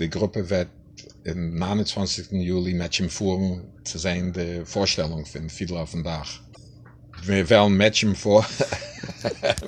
die Gruppe wird am 29. Juli met hem voeren zu zijn de Vorstellung von Fiedler auf dem Dach. Wir werden mit vor